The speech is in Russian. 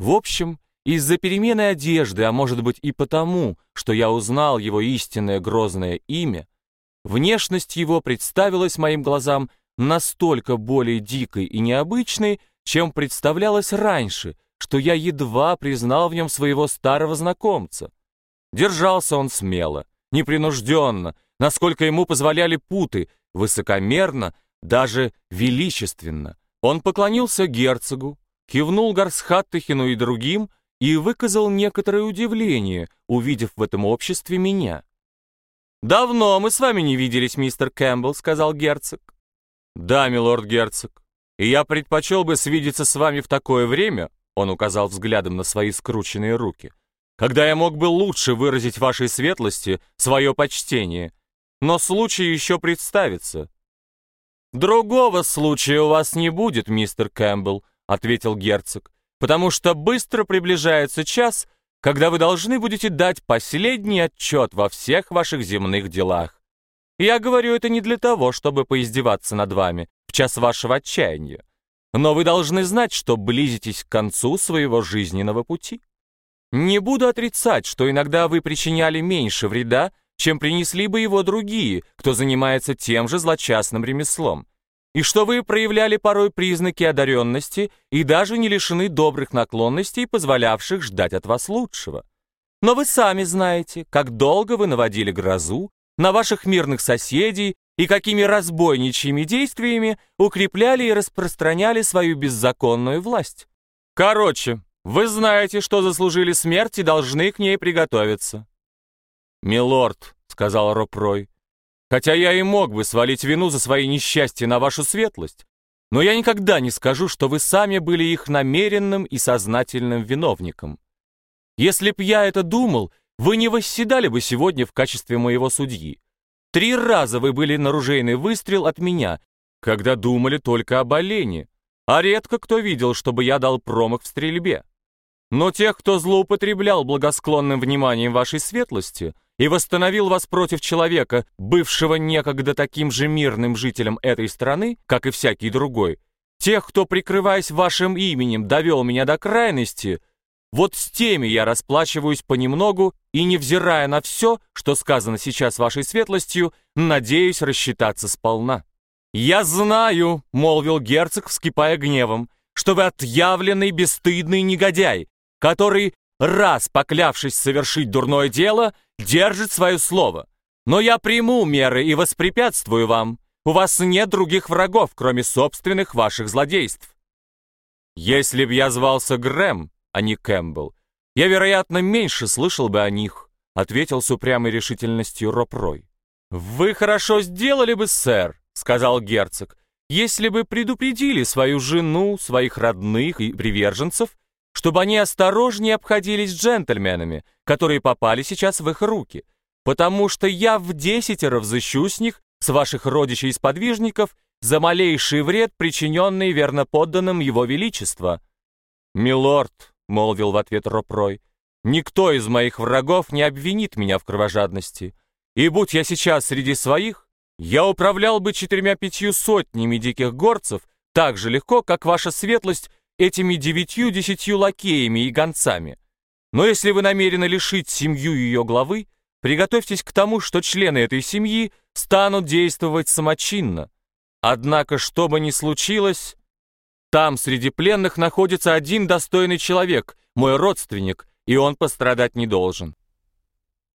В общем, из-за перемены одежды, а может быть и потому, что я узнал его истинное грозное имя, внешность его представилась моим глазам настолько более дикой и необычной, чем представлялась раньше, что я едва признал в нем своего старого знакомца. Держался он смело, непринужденно, насколько ему позволяли путы, высокомерно, даже величественно. Он поклонился герцогу, кивнул Гарсхаттахину и другим и выказал некоторое удивление, увидев в этом обществе меня. «Давно мы с вами не виделись, мистер Кэмпбелл», — сказал герцог. «Да, милорд герцог, и я предпочел бы свидеться с вами в такое время», — он указал взглядом на свои скрученные руки, «когда я мог бы лучше выразить вашей светлости свое почтение, но случай еще представится». «Другого случая у вас не будет, мистер Кэмпбелл», — ответил герцог, «потому что быстро приближается час, когда вы должны будете дать последний отчет во всех ваших земных делах. Я говорю это не для того, чтобы поиздеваться над вами в час вашего отчаяния. Но вы должны знать, что близитесь к концу своего жизненного пути. Не буду отрицать, что иногда вы причиняли меньше вреда, чем принесли бы его другие, кто занимается тем же злочастным ремеслом, и что вы проявляли порой признаки одаренности и даже не лишены добрых наклонностей, позволявших ждать от вас лучшего. Но вы сами знаете, как долго вы наводили грозу, на ваших мирных соседей и какими разбойничьими действиями укрепляли и распространяли свою беззаконную власть. Короче, вы знаете, что заслужили смерть и должны к ней приготовиться. «Милорд», — сказал Ропрой, — «хотя я и мог бы свалить вину за свои несчастья на вашу светлость, но я никогда не скажу, что вы сами были их намеренным и сознательным виновником. Если б я это думал, вы не восседали бы сегодня в качестве моего судьи. Три раза вы были на выстрел от меня, когда думали только об олене, а редко кто видел, чтобы я дал промах в стрельбе. Но тех, кто злоупотреблял благосклонным вниманием вашей светлости и восстановил вас против человека, бывшего некогда таким же мирным жителем этой страны, как и всякий другой, тех, кто, прикрываясь вашим именем, довел меня до крайности, вот с теми я расплачиваюсь понемногу и, невзирая на все, что сказано сейчас вашей светлостью, надеюсь рассчитаться сполна». «Я знаю», — молвил герцог, вскипая гневом, «что вы отъявленный бесстыдный негодяй, который, раз поклявшись совершить дурное дело, держит свое слово. Но я приму меры и воспрепятствую вам. У вас нет других врагов, кроме собственных ваших злодейств». «Если б я звался Грэм, а не Кэмпбелл. Я, вероятно, меньше слышал бы о них», — ответил с упрямой решительностью Роб Рой. «Вы хорошо сделали бы, сэр», — сказал герцог, «если бы предупредили свою жену, своих родных и приверженцев, чтобы они осторожнее обходились с джентльменами, которые попали сейчас в их руки, потому что я в десятеро взыщу с них, с ваших родичей и сподвижников, за малейший вред, причиненный верноподданным его величества». «Милорд», молвил в ответ Ропрой. «Никто из моих врагов не обвинит меня в кровожадности. И будь я сейчас среди своих, я управлял бы четырьмя-пятью сотнями диких горцев так же легко, как ваша светлость этими девятью-десятью лакеями и гонцами. Но если вы намерены лишить семью ее главы, приготовьтесь к тому, что члены этой семьи станут действовать самочинно. Однако, что бы ни случилось, там среди пленных находится один достойный человек, мой родственник, и он пострадать не должен.